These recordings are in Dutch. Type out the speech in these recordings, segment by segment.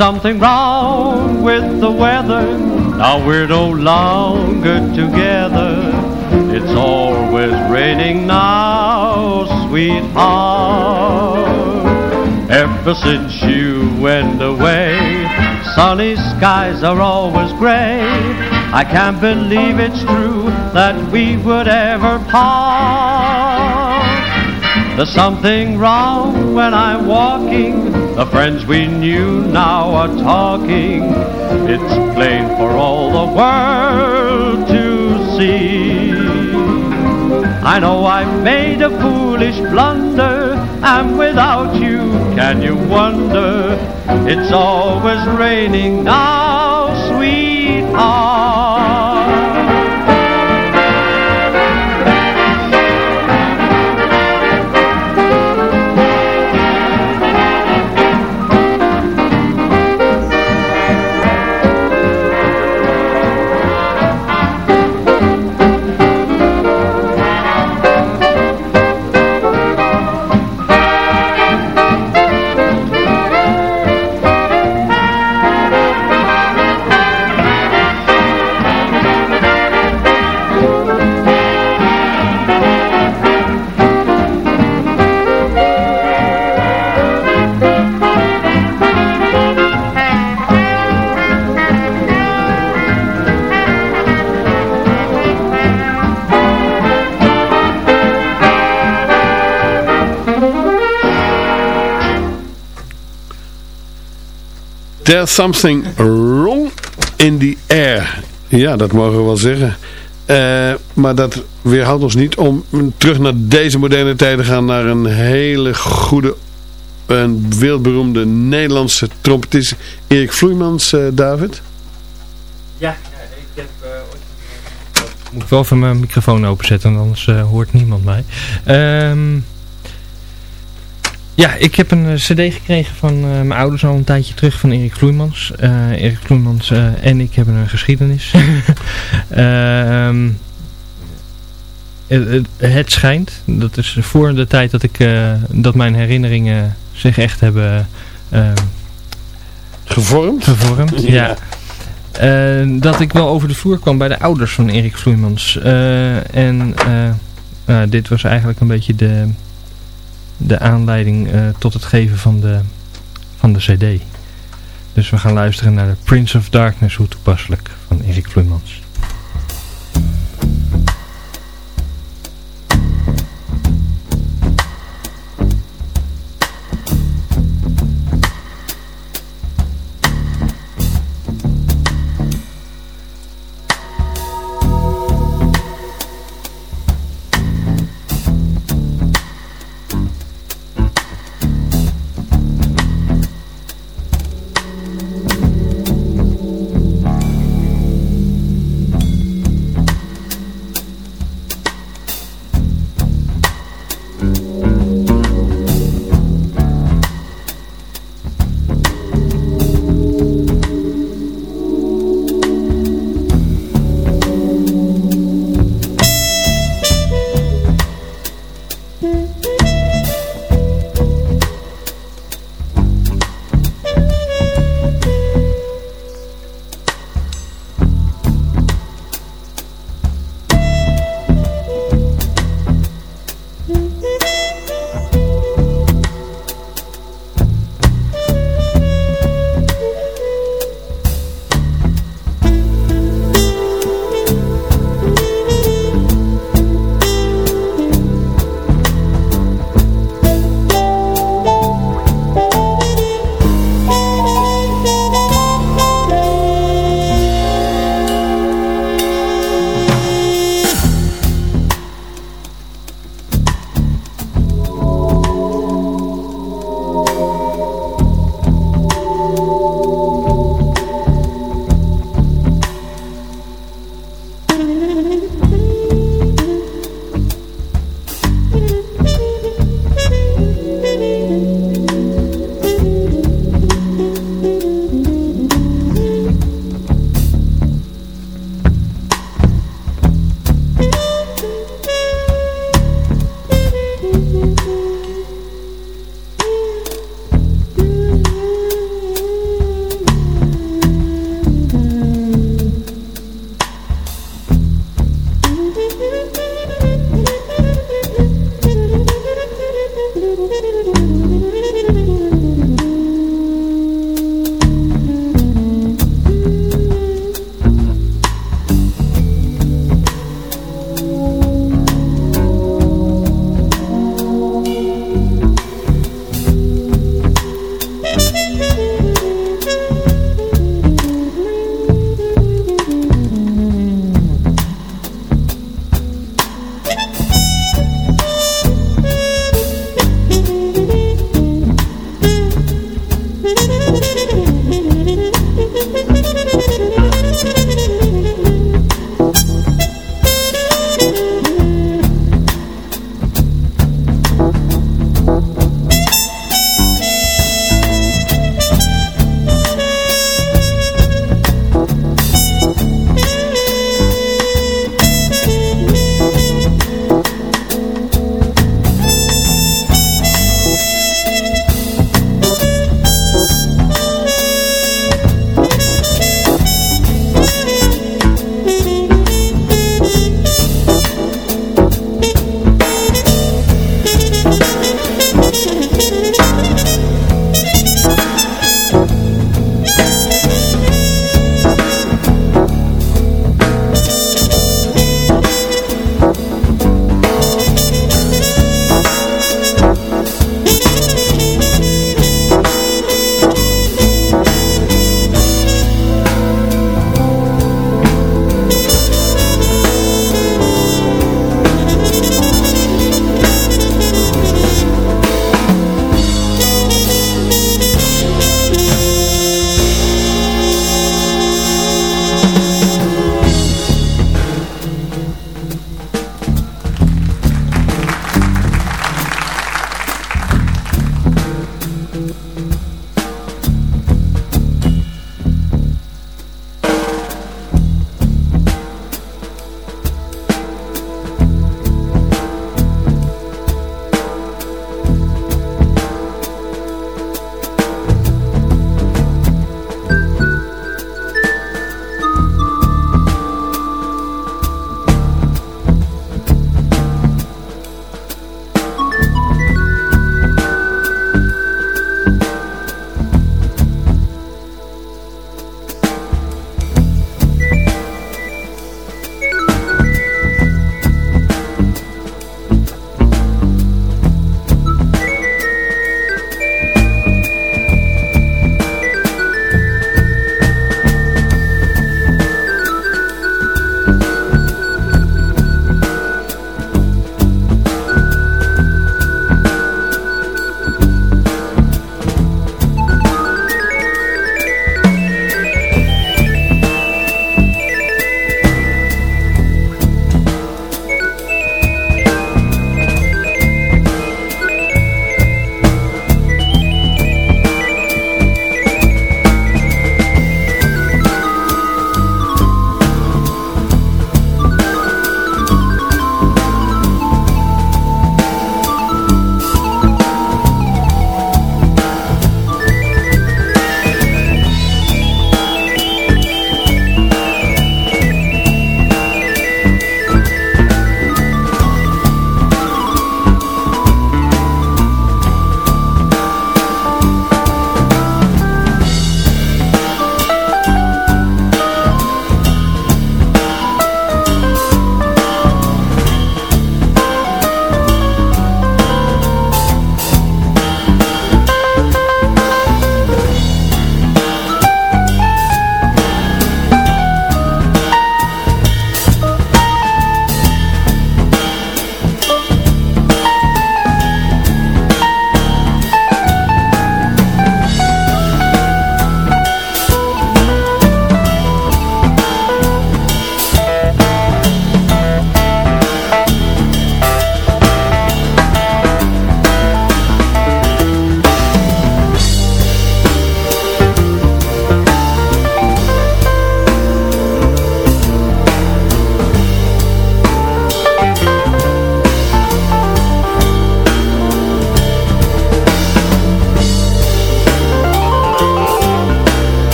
Something wrong with the weather. Now we're no longer together. It's always raining now, sweetheart. Ever since you went away, sunny skies are always gray. I can't believe it's true that we would ever part. There's something wrong when I'm walking. The friends we knew now are talking. It's plain for all the world to see. I know I've made a foolish blunder, and without you, can you wonder? It's always raining now, There's something wrong in the air. Ja, dat mogen we wel zeggen. Uh, maar dat weerhoudt ons niet om terug naar deze moderne tijden te gaan. Naar een hele goede, een wereldberoemde Nederlandse trompetist. Erik Vloeimans, uh, David. Ja, ja, ik heb uh, ooit... Moet ik wel even mijn microfoon openzetten, anders hoort niemand mij. Um, Ja, ik heb een eh, cd gekregen van eh, mijn ouders al een tijdje terug van Erik Vloeimans. Eh Erik Vloeimans en ik hebben een geschiedenis. Ehm, het, schijnt, dat is voor de tijd dat, ik, dat mijn herinneringen zich echt hebben ehm, Gevormd? gevormd. ja. Dat ik wel over de vloer kwam bij de ouders van Erik Vloeimans. En nou, dit was eigenlijk een beetje de, de aanleiding eh, tot het geven van de, van de cd. Dus we gaan luisteren naar de Prince of Darkness, hoe toepasselijk, van Erik Vloeimans.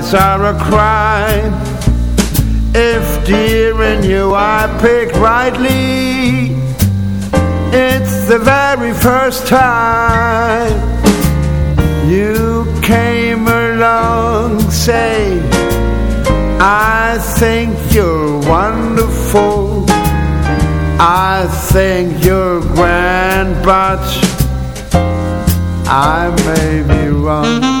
Ties are a crime. If dear in you I pick rightly It's the very first time. You came along, say I think you're wonderful. I think you're grand But I may be wrong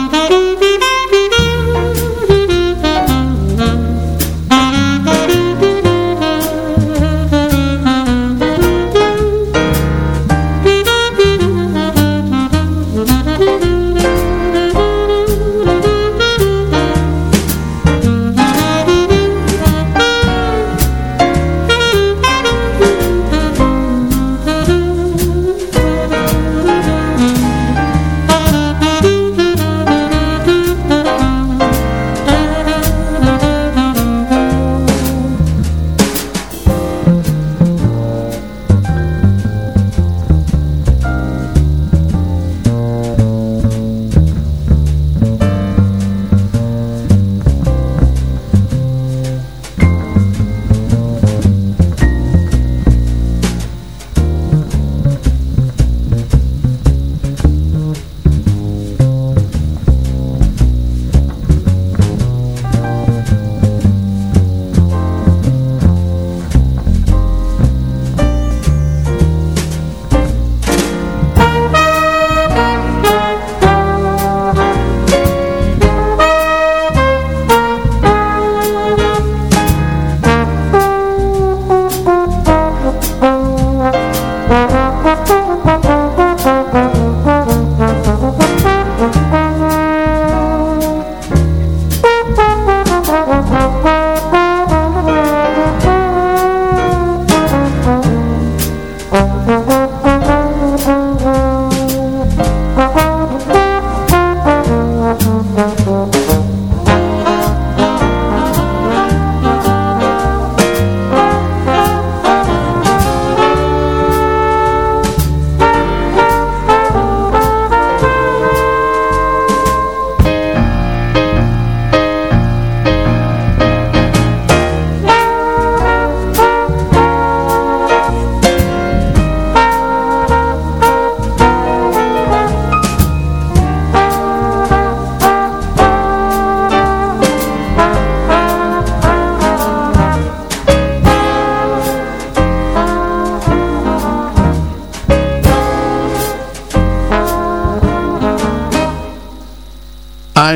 Mm-hmm.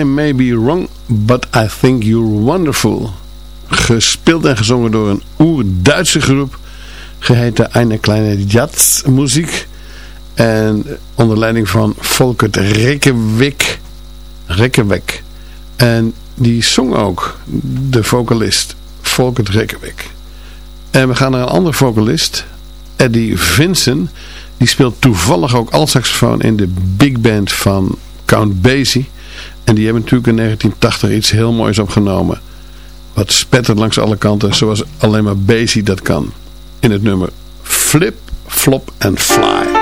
May be wrong, but I think you're wonderful. Gespeeld en gezongen door een oer-Duitse groep. Geheten Eine Kleine Jazzmuziek. En onder leiding van Volkert Rekkewik. Rekkewek. En die zong ook de vocalist Volkert Rekkewik. En we gaan naar een andere vocalist. Eddie Vincent. Die speelt toevallig ook altsaxofoon in de big band van Count Basie. En die hebben natuurlijk in 1980 iets heel moois opgenomen. Wat spettert langs alle kanten, zoals alleen maar Basie dat kan. In het nummer Flip, Flop and Fly.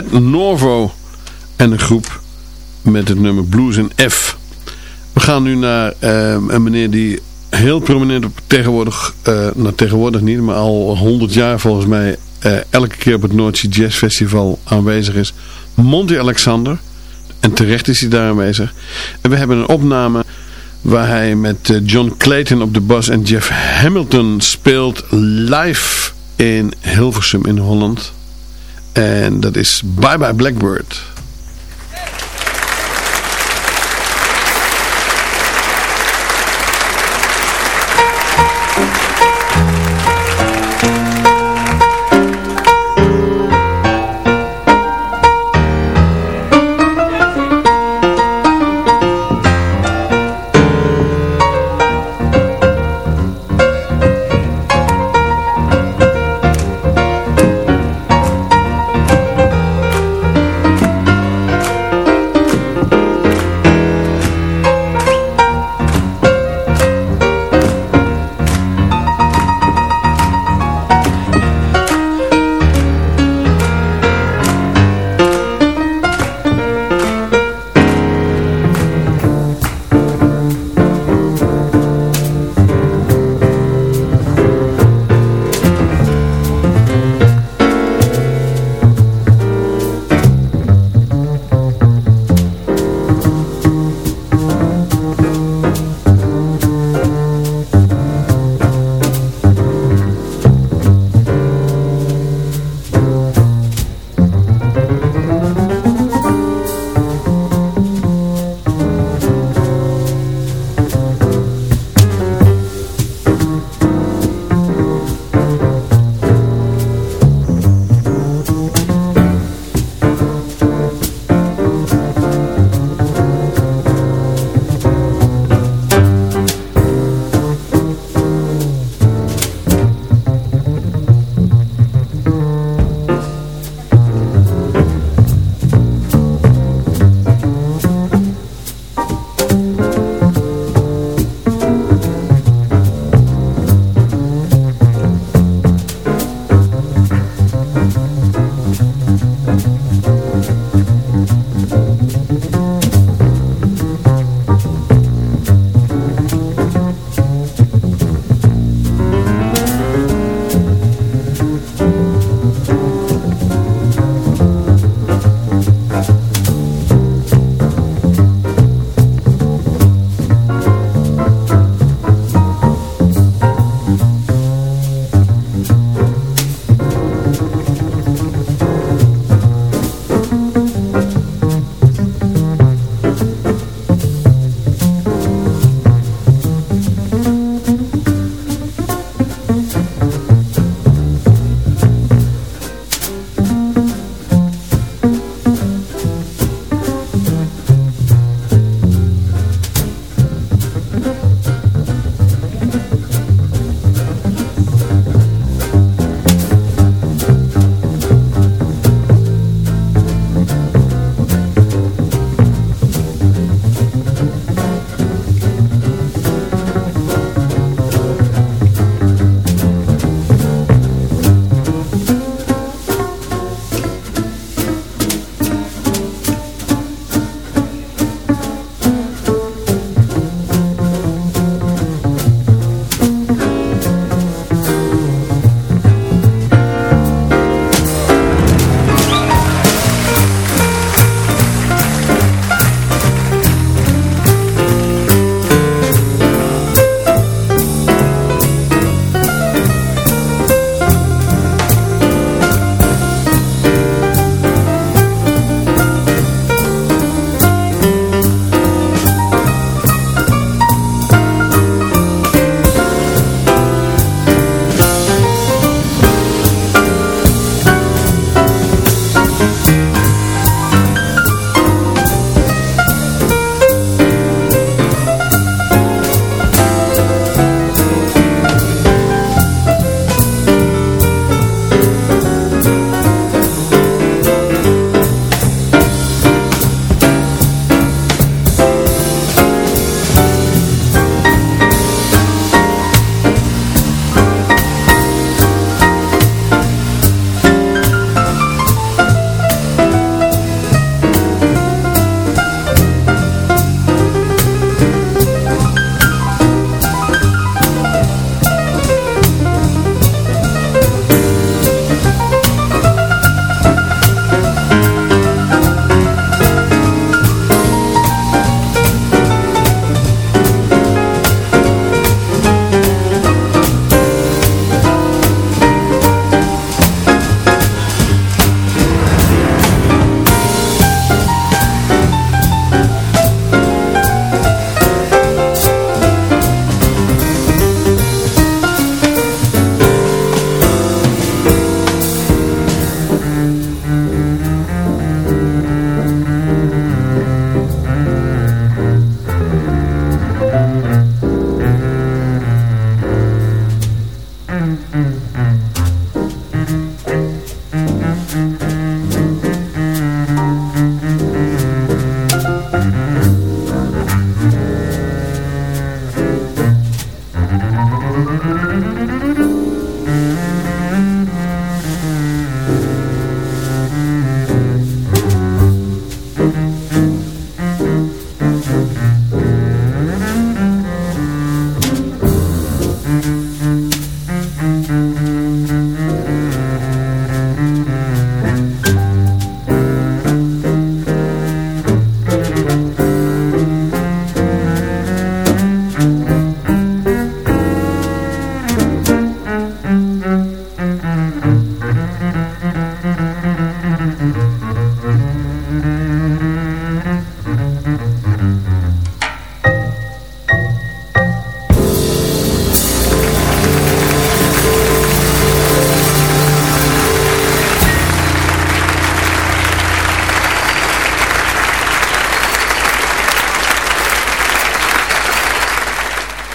Red Norvo en een groep met het nummer Blues in F. We gaan nu naar uh, een meneer die heel prominent op tegenwoordig, uh, nou tegenwoordig niet, maar al 100 jaar volgens mij uh, elke keer op het Noordzee Jazz Festival aanwezig is. Monty Alexander. En terecht is hij daar aanwezig. En we hebben een opname waar hij met John Clayton op de bas en Jeff Hamilton speelt live in Hilversum in Holland. En dat is Bye Bye Blackbird.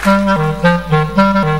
I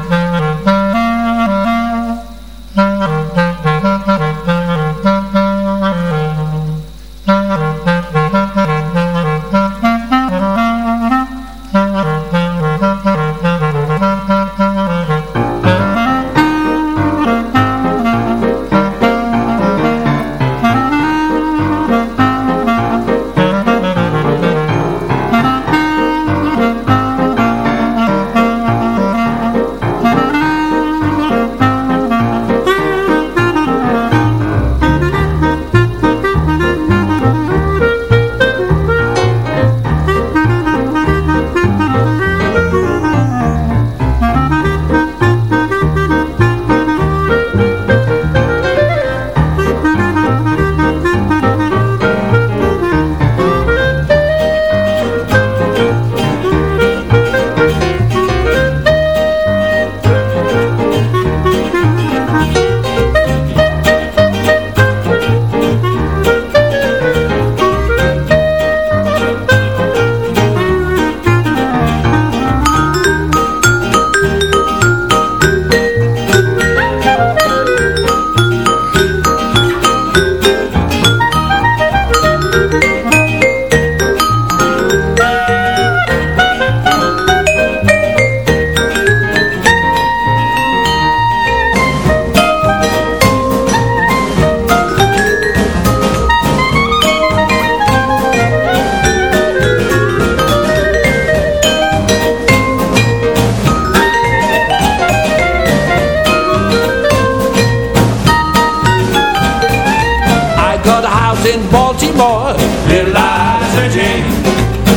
got a house in Baltimore, little Liza Jane.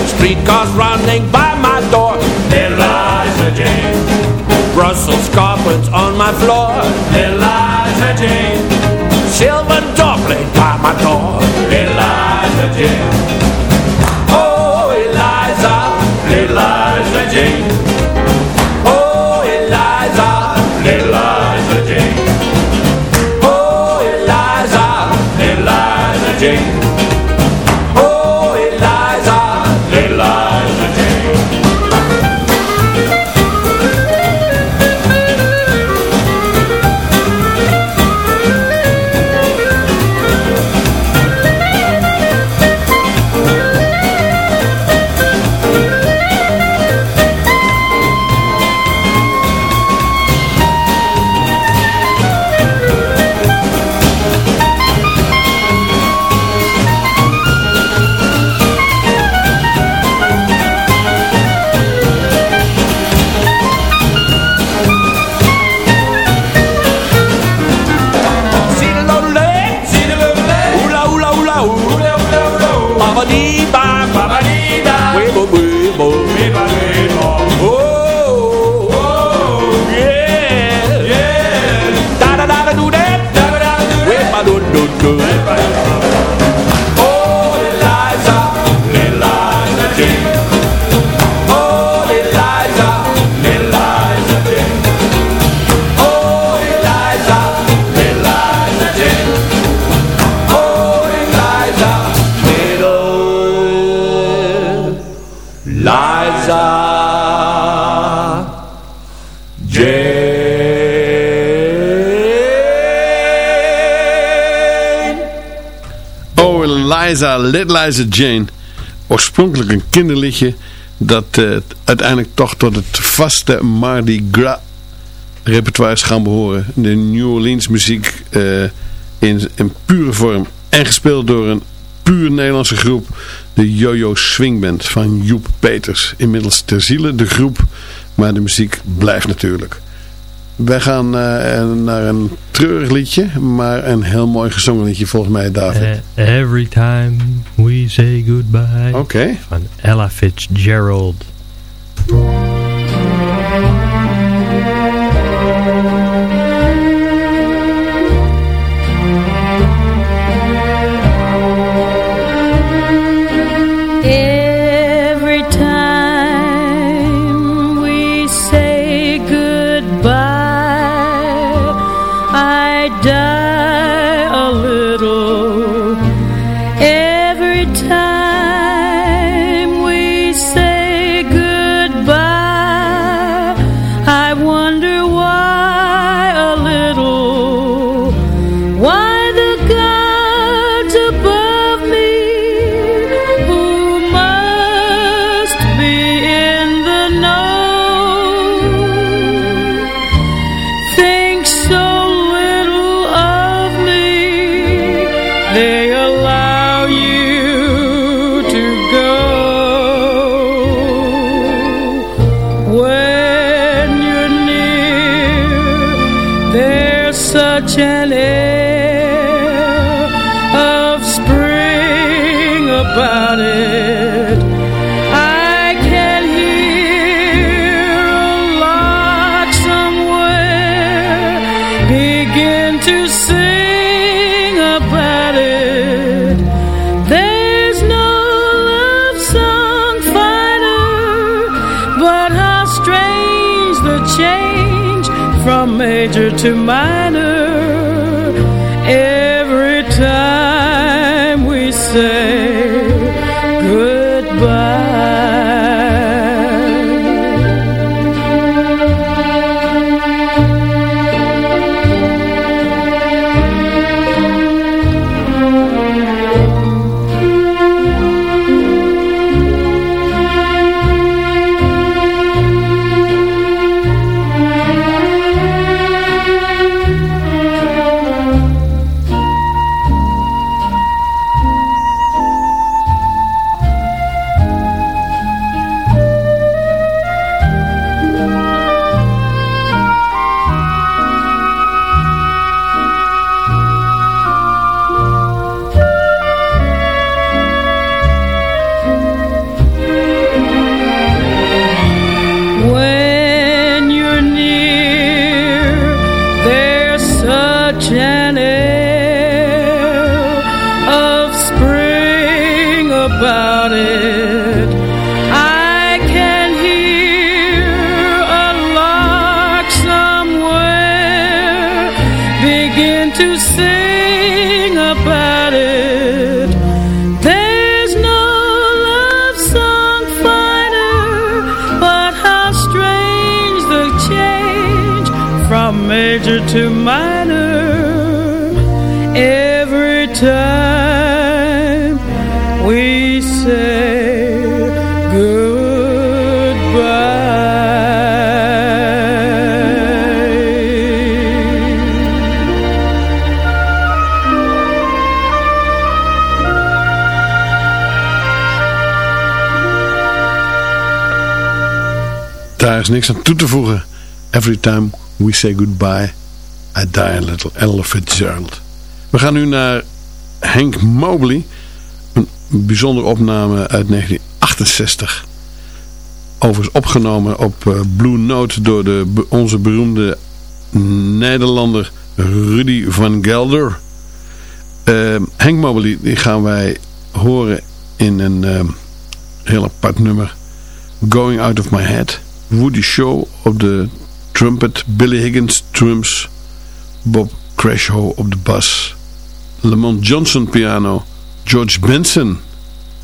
Streetcars running by my door, little Liza Jane. Brussels carpets on my floor, little Liza Jane. Silver doublet by my door, little Liza Jane. Liza, Little Liza Jane. Oorspronkelijk een kinderliedje dat eh, uiteindelijk toch tot het vaste Mardi Gras repertoire is gaan behoren. De New Orleans muziek eh, in, pure vorm. En gespeeld door een puur Nederlandse groep. De Yo-Yo Swing Band van Joep Peters. Inmiddels ter ziele de groep. Maar de muziek blijft natuurlijk. Wij gaan eh, naar een treurig liedje. Maar een heel mooi gezongen liedje volgens mij David. Eh, every time we say goodbye. Oké. Van Ella Fitzgerald. About it. I can hear a lark somewhere begin to sing about it. There's no love song finer, but how strange the change from major to minor from major to minor every time we say. Daar is niks aan toe te voegen. Every time we say goodbye, I die a little. Ella Fitzgerald. We gaan nu naar Hank Mobley. Een bijzondere opname uit 1968. Overigens opgenomen op eh, Blue Note door de, onze beroemde Nederlander Rudy van Gelder. Eh, Hank Mobley die gaan wij horen in een eh, heel apart nummer. Going Out of My Head. Woody Shaw op de trumpet. Billy Higgins drums. Bob Crashhow op de bas. Lamont Johnson piano. George Benson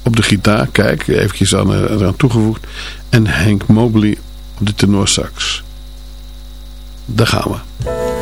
op de gitaar. Kijk, eventjes aan, eh, eraan toegevoegd. En Hank Mobley op de tenorsax. Daar gaan we.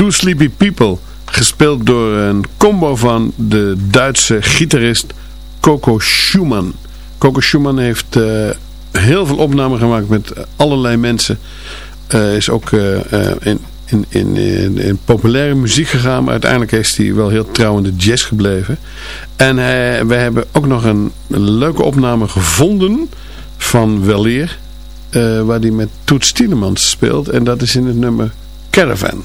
Two Sleepy People. Gespeeld door een combo van de Duitse gitarist Coco Schumann. Coco Schumann heeft eh, heel veel opnamen gemaakt met allerlei mensen. Uh, is ook uh, in, in, in, in, populaire muziek gegaan. Maar uiteindelijk is hij wel heel trouw in de jazz gebleven. En we hebben ook nog een, leuke opname gevonden van Weleer. waar hij met Toet Tielemans speelt. En dat is in het nummer Caravan.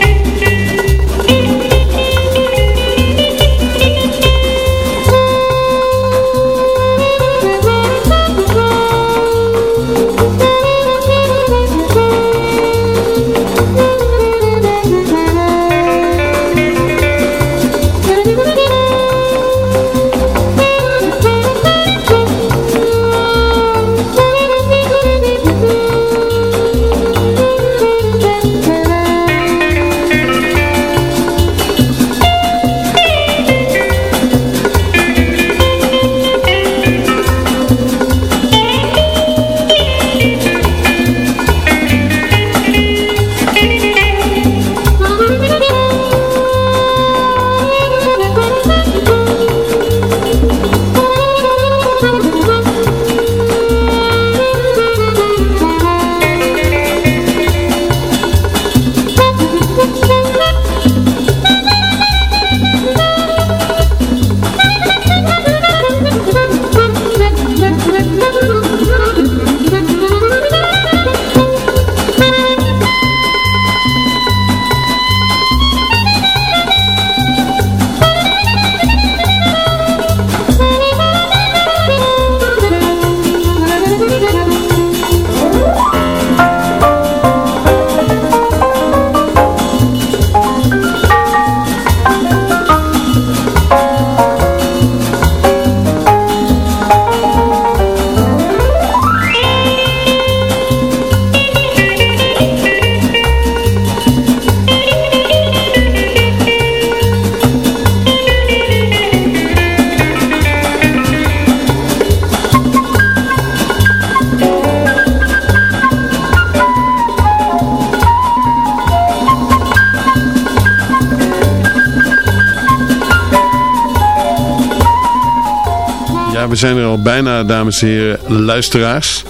bijna, dames en heren, luisteraars.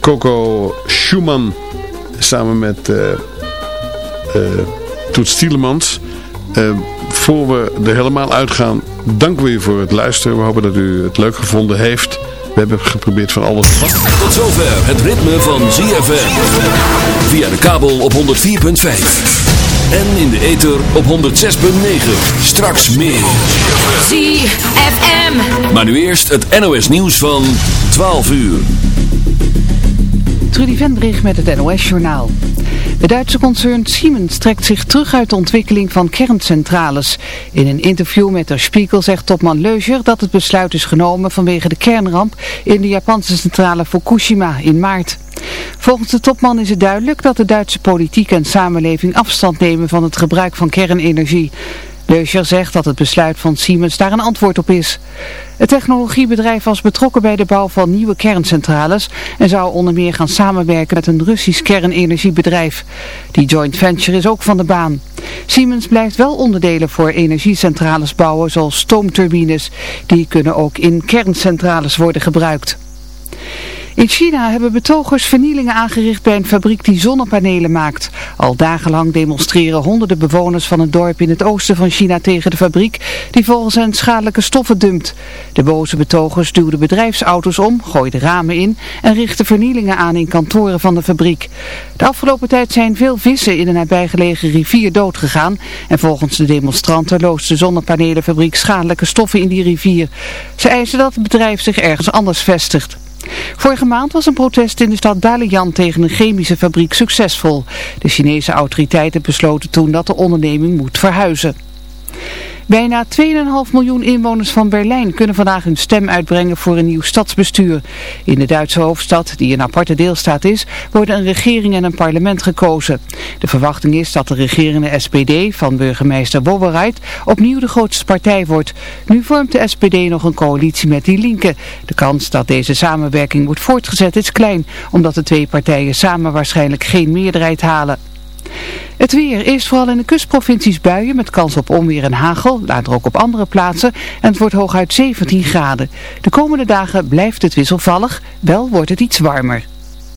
Coco Schumann samen met uh, uh, Toet Stielemans. Uh, voor we er helemaal uitgaan, danken we u voor het luisteren. We hopen dat u het leuk gevonden heeft. We hebben geprobeerd van alles. Tot zover het ritme van ZFM. Via de kabel op 104.5. En in de ether op 106.9. Straks meer. ZFM. Maar nu eerst het NOS nieuws van 12 uur. Trudy Vendrich met het NOS journaal. De Duitse concern Siemens trekt zich terug uit de ontwikkeling van kerncentrales. In een interview met Der Spiegel zegt topman Leuger dat het besluit is genomen vanwege de kernramp in de Japanse centrale Fukushima in maart. Volgens de topman is het duidelijk dat de Duitse politiek en samenleving afstand nemen van het gebruik van kernenergie. Leuscher zegt dat het besluit van Siemens daar een antwoord op is. Het technologiebedrijf was betrokken bij de bouw van nieuwe kerncentrales en zou onder meer gaan samenwerken met een Russisch kernenergiebedrijf. Die joint venture is ook van de baan. Siemens blijft wel onderdelen voor energiecentrales bouwen zoals stoomturbines. Die kunnen ook in kerncentrales worden gebruikt. In China hebben betogers vernielingen aangericht bij een fabriek die zonnepanelen maakt. Al dagenlang demonstreren honderden bewoners van een dorp in het oosten van China tegen de fabriek die volgens hen schadelijke stoffen dumpt. De boze betogers duwden bedrijfsauto's om, gooiden ramen in en richtten vernielingen aan in kantoren van de fabriek. De afgelopen tijd zijn veel vissen in een nabijgelegen rivier doodgegaan en volgens de demonstranten loost de zonnepanelenfabriek schadelijke stoffen in die rivier. Ze eisen dat het bedrijf zich ergens anders vestigt. Vorige maand was een protest in de stad Dalian tegen een chemische fabriek succesvol. De Chinese autoriteiten besloten toen dat de onderneming moet verhuizen. Bijna 2,5 miljoen inwoners van Berlijn kunnen vandaag hun stem uitbrengen voor een nieuw stadsbestuur. In de Duitse hoofdstad, die een aparte deelstaat is, worden een regering en een parlement gekozen. De verwachting is dat de regerende SPD van burgemeester Wowereit opnieuw de grootste partij wordt. Nu vormt de SPD nog een coalitie met die linken. De kans dat deze samenwerking wordt voortgezet is klein, omdat de twee partijen samen waarschijnlijk geen meerderheid halen. Het weer, eerst vooral in de kustprovincies buien met kans op onweer en hagel, later ook op andere plaatsen en het wordt hooguit 17 graden. De komende dagen blijft het wisselvallig, wel wordt het iets warmer.